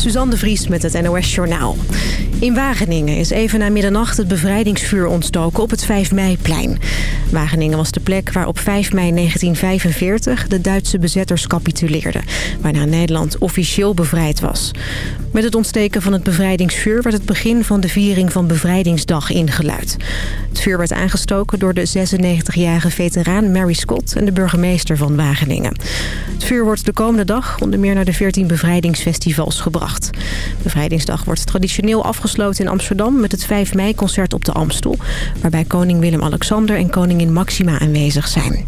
Suzanne de Vries met het NOS Journaal. In Wageningen is even na middernacht het bevrijdingsvuur ontstoken op het 5 meiplein. Wageningen was de plek waar op 5 mei 1945 de Duitse bezetters capituleerden. Waarna Nederland officieel bevrijd was. Met het ontsteken van het bevrijdingsvuur werd het begin van de viering van Bevrijdingsdag ingeluid. Het vuur werd aangestoken door de 96-jarige veteraan Mary Scott en de burgemeester van Wageningen. Het vuur wordt de komende dag onder meer naar de 14 bevrijdingsfestivals gebracht. Bevrijdingsdag wordt traditioneel afgesloten in Amsterdam met het 5 mei-concert op de Amstel... waarbij koning Willem-Alexander en koningin Maxima aanwezig zijn.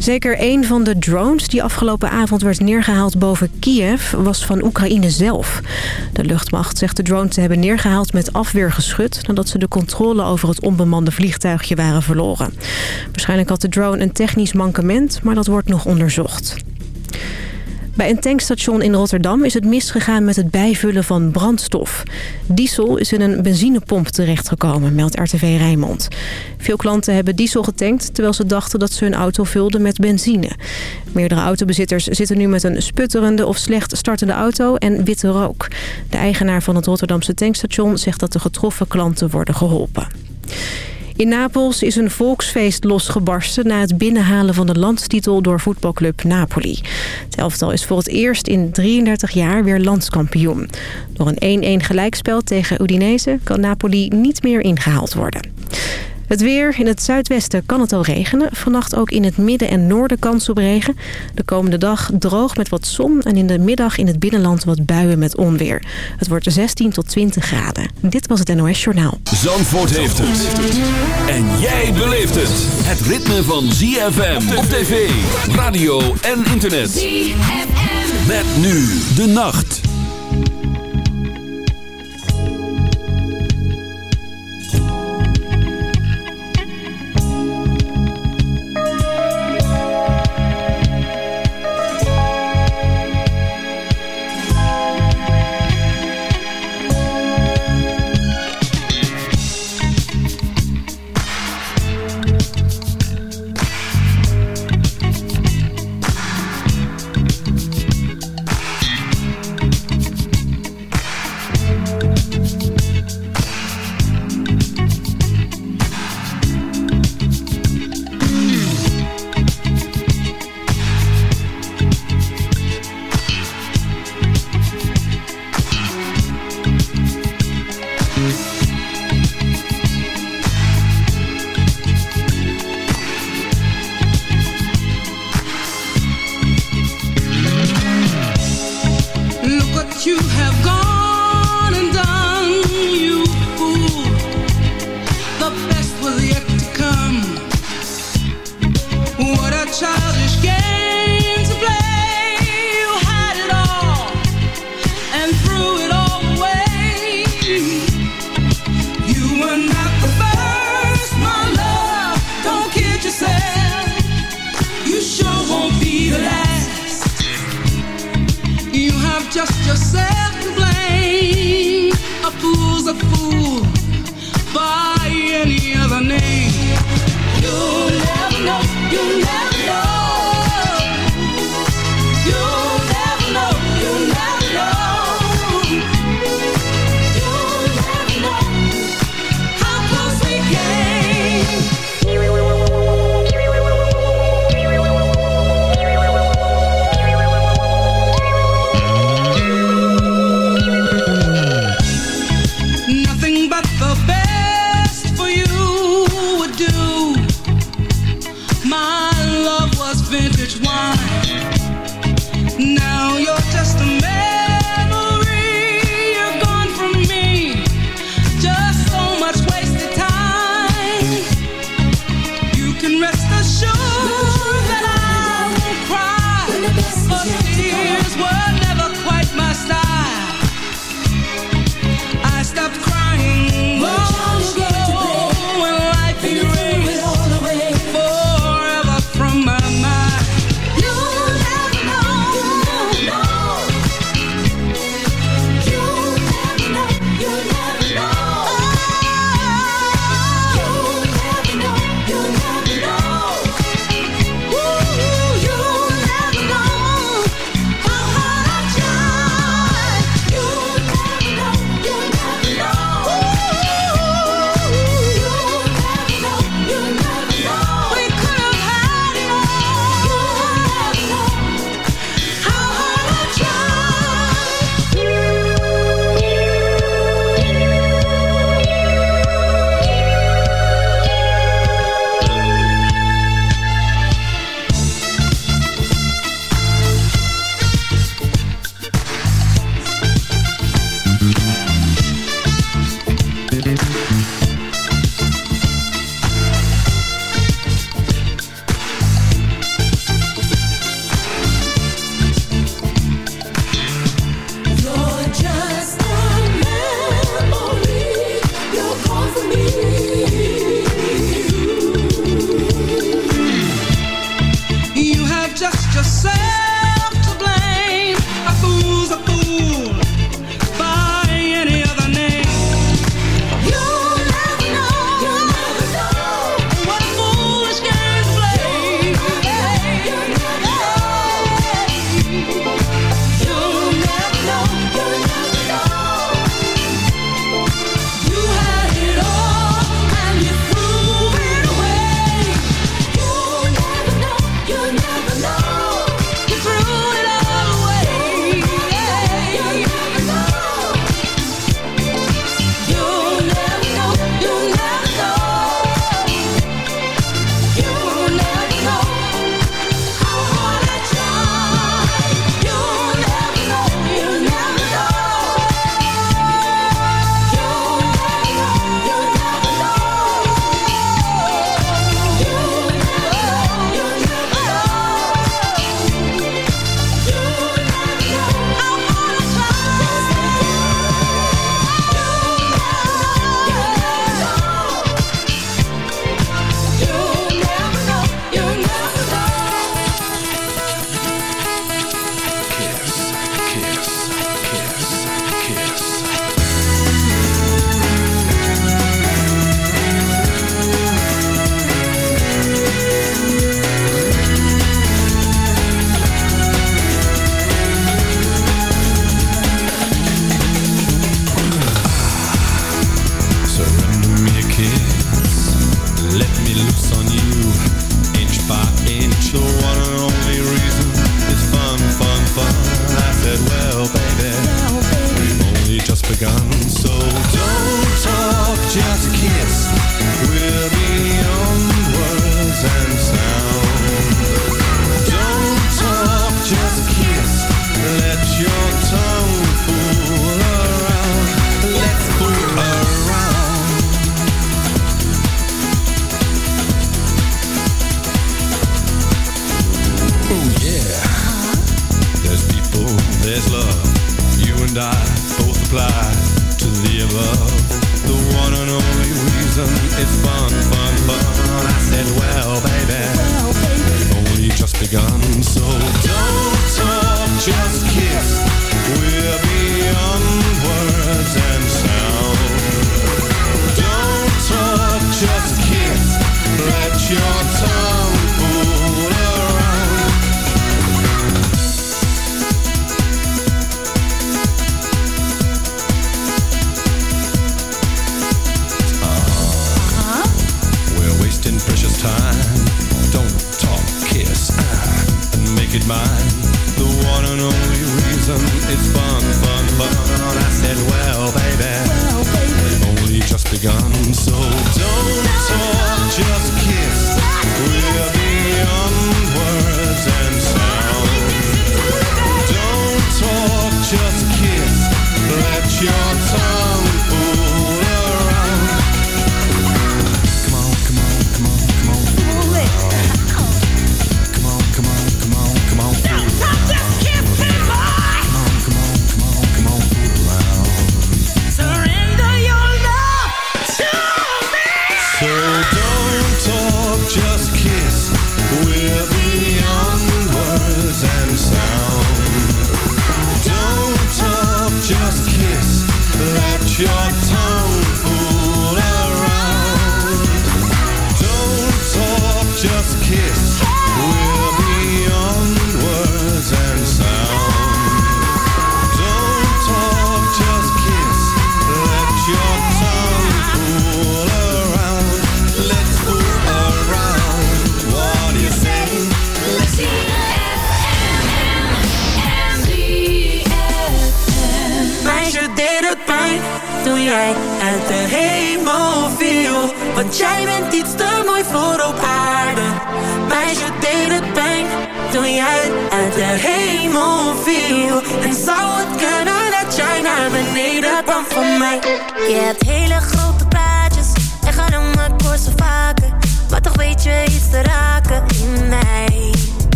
Zeker één van de drones die afgelopen avond werd neergehaald boven Kiev was van Oekraïne zelf. De luchtmacht zegt de drone te hebben neergehaald met afweergeschut... nadat ze de controle over het onbemande vliegtuigje waren verloren. Waarschijnlijk had de drone een technisch mankement, maar dat wordt nog onderzocht. Bij een tankstation in Rotterdam is het misgegaan met het bijvullen van brandstof. Diesel is in een benzinepomp terechtgekomen, meldt RTV Rijnmond. Veel klanten hebben diesel getankt terwijl ze dachten dat ze hun auto vulden met benzine. Meerdere autobezitters zitten nu met een sputterende of slecht startende auto en witte rook. De eigenaar van het Rotterdamse tankstation zegt dat de getroffen klanten worden geholpen. In Napels is een volksfeest losgebarsten na het binnenhalen van de landstitel door voetbalclub Napoli. Het elftal is voor het eerst in 33 jaar weer landskampioen. Door een 1-1 gelijkspel tegen Udinese kan Napoli niet meer ingehaald worden. Het weer. In het zuidwesten kan het al regenen. Vannacht ook in het midden en noorden kans op regen. De komende dag droog met wat zon. En in de middag in het binnenland wat buien met onweer. Het wordt 16 tot 20 graden. Dit was het NOS Journaal. Zandvoort heeft het. En jij beleeft het. Het ritme van ZFM op tv, radio en internet. ZFM. Met nu de nacht.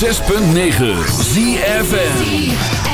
106.9 ZFN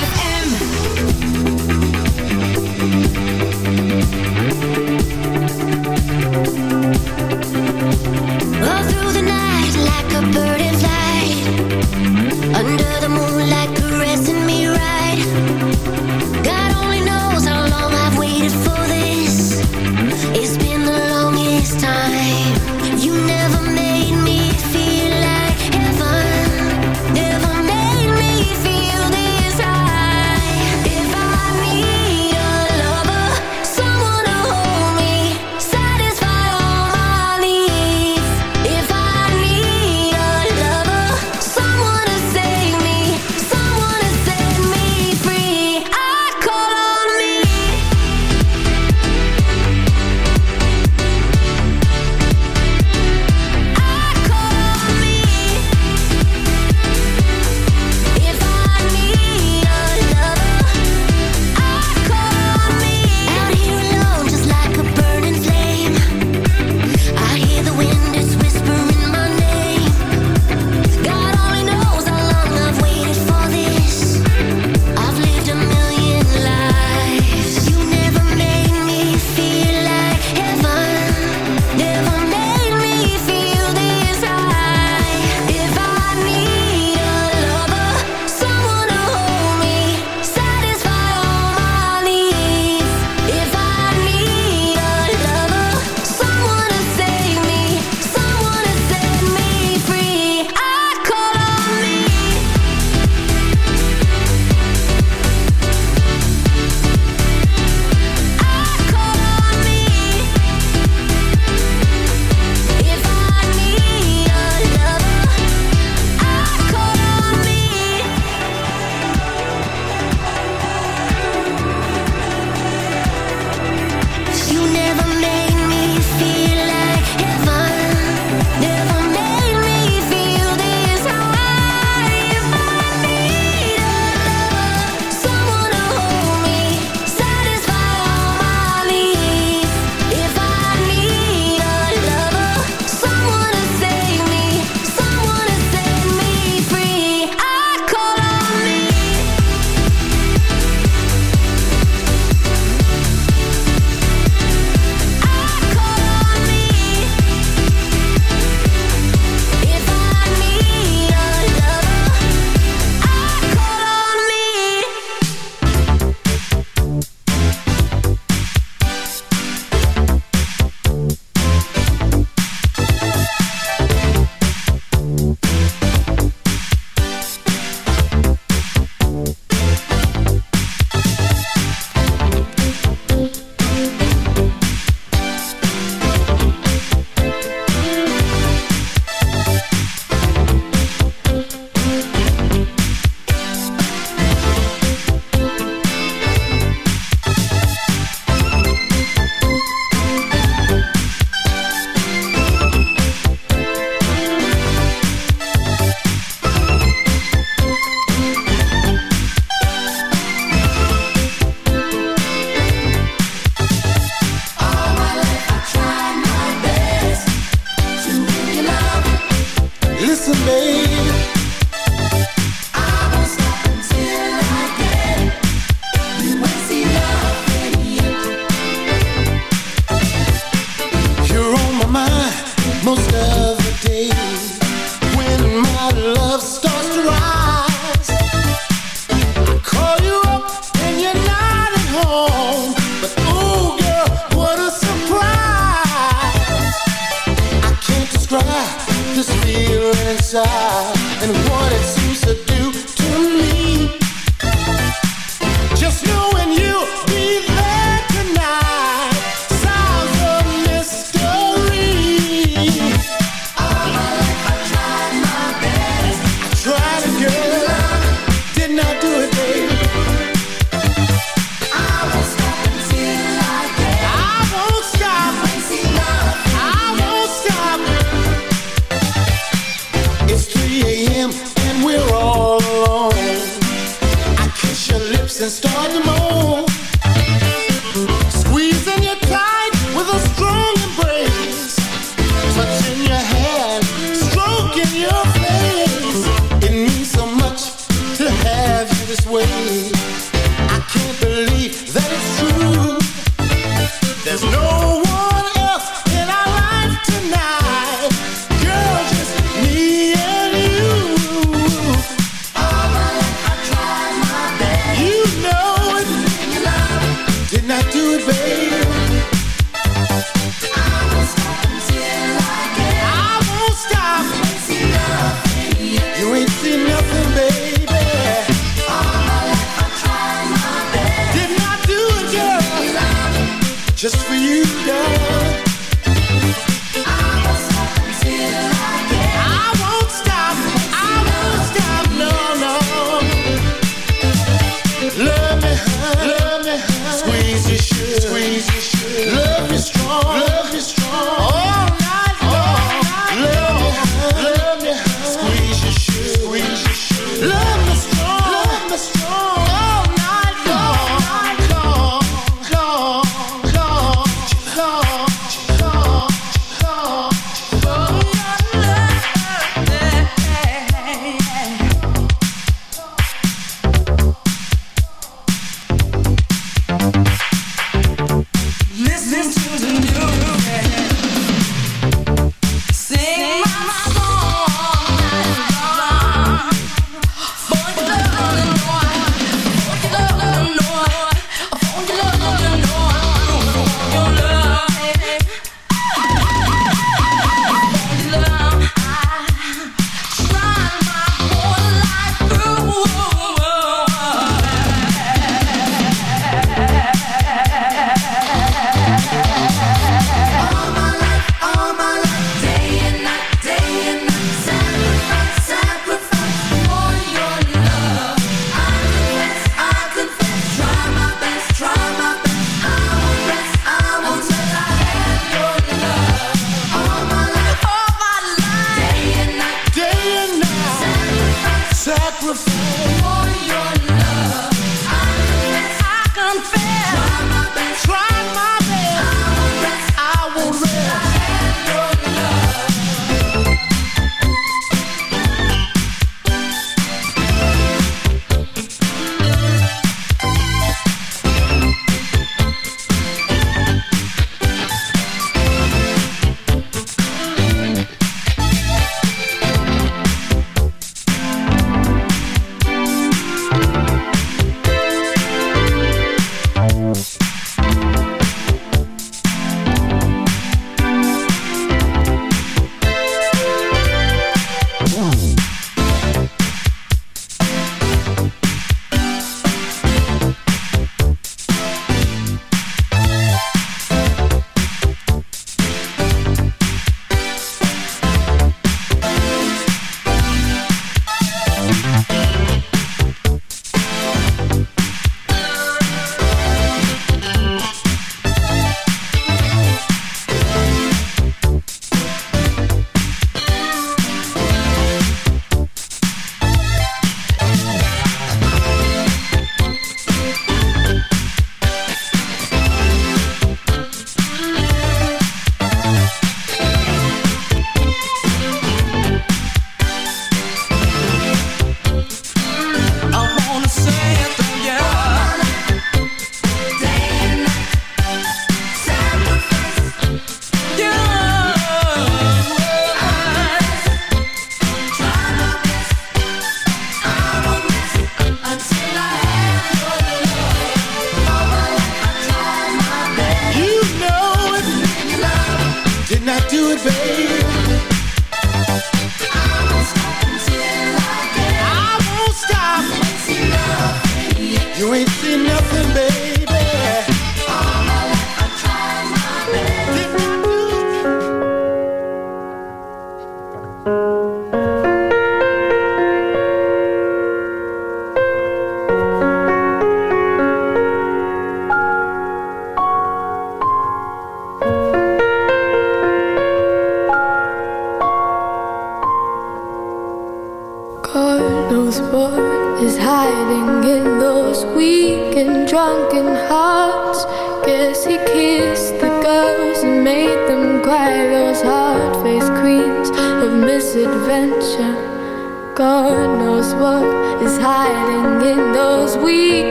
you know.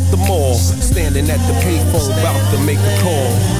At the mall, standing at the payphone about to make a call.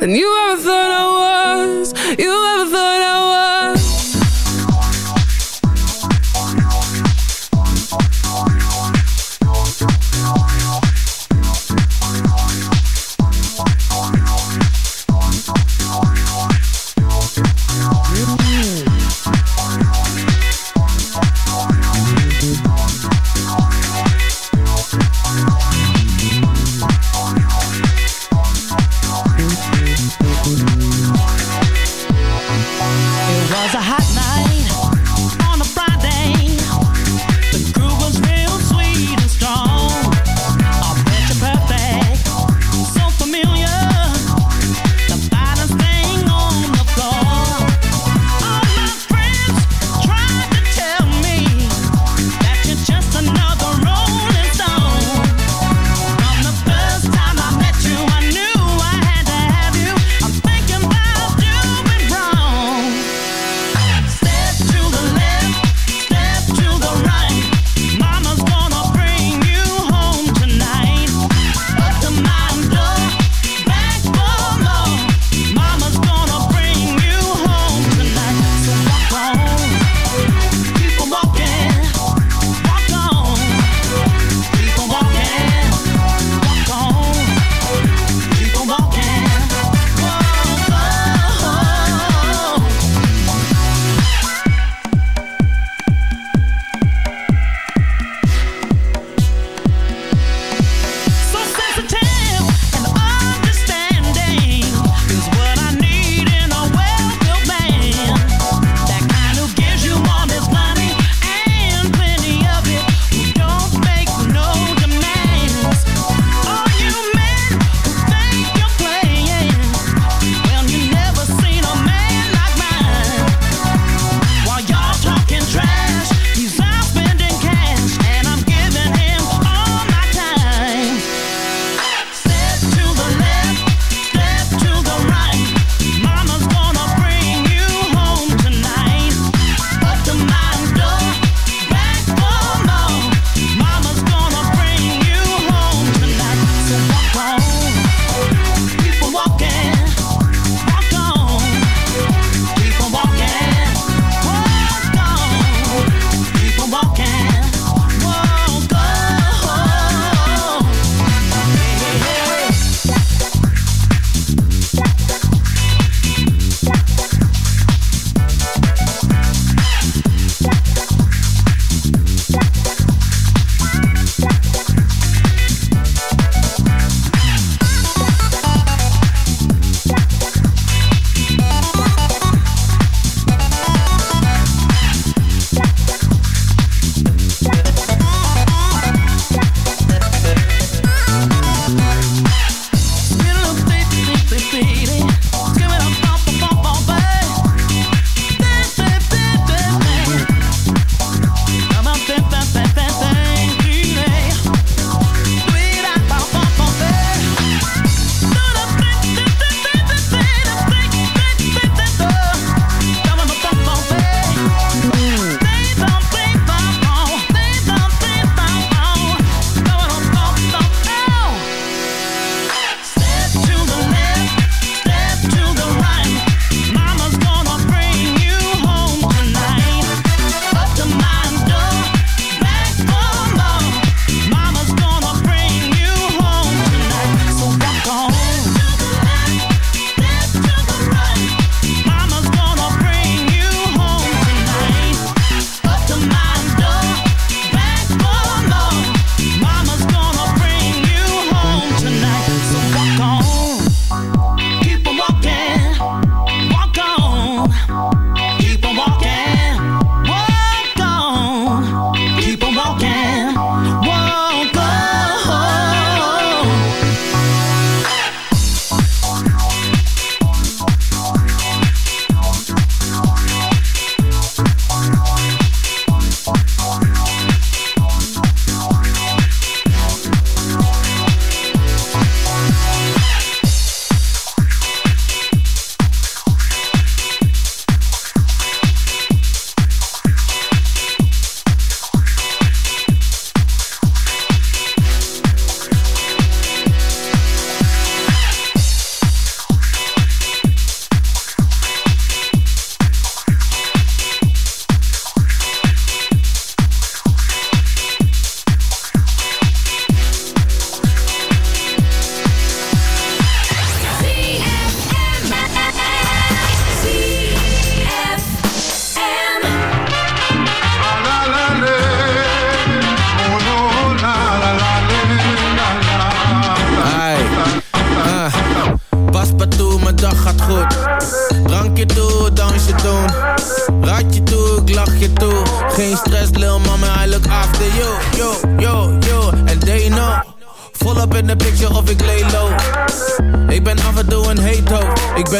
Than you ever thought I was. You ever thought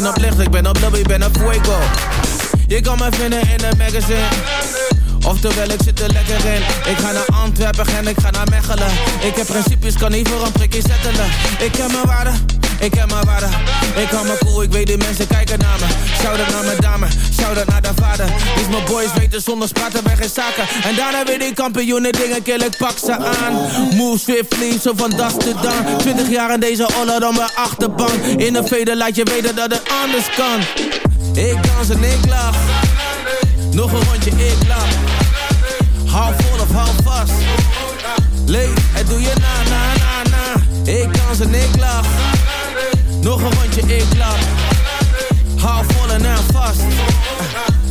ben op licht, ik ben op lobby, ik ben op fuego. Je kan me vinden in een magazine. Oftewel, ik zit er lekker in. Ik ga naar Antwerpen en ik ga naar Mechelen. Ik heb principes, kan niet voor een prikje zettelen. Ik heb mijn waarde, ik heb mijn waarde. Ik hou me cool, ik weet die mensen kijken naar me. Shout-out naar mijn dame, shout-out naar de vader. Is mijn boys weten zonder spraten bij geen zaken. En daarna weer die kampioenen dingen kill, ik pak ze aan. Move swiftly, zo van das to dan. 20 jaar in deze oller dan mijn achterbank. In een veder laat je weten dat het anders kan. Ik dans en ik lach. Nog een rondje, ik lach. Hou vol of hou vast. Leef, het doe je na, na, na, na. Ik dans en ik lach. Nog een rondje, ik lach. Hou vol en hou vast.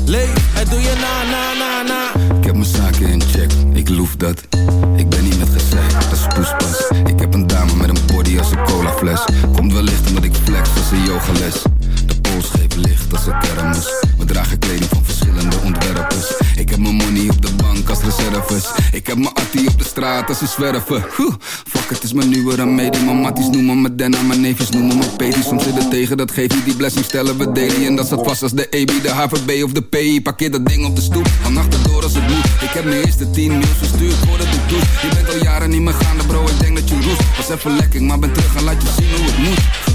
Leef, het doe je na, na, na, na. Ik heb mijn zaken in check, ik loef dat. Ik ben niet met gezeik, dat is poespas. Ik heb een dame met een body als een colafles. Komt wellicht omdat ik flex als een yogales. De geeft licht als een kermis. We dragen kleding van verschillende ontwerpers. Ik heb mijn money op de bank als reserves. Ik heb mijn attie op de straat als ze zwerven. Fuck, het is mijn nieuwe remedie. Mijn matties noemen me Denna, mijn neefjes noemen me Pedi. Soms zit het tegen, dat geeft niet die blessing stellen we daily. En dat staat vast als de AB, de HVB of de PI. Parkeer dat ding op de stoep, al nachten door als het moet. Ik heb mijn eerste 10 mails verstuurd voordat ik doe. Je bent al jaren niet meer gaande bro, ik denk dat je roest. Was even lekker, maar ben terug en laat je zien hoe het moet.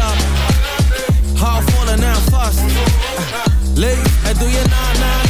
up. Half full and now fast. Ah, uh, leeg, do doe je na, na,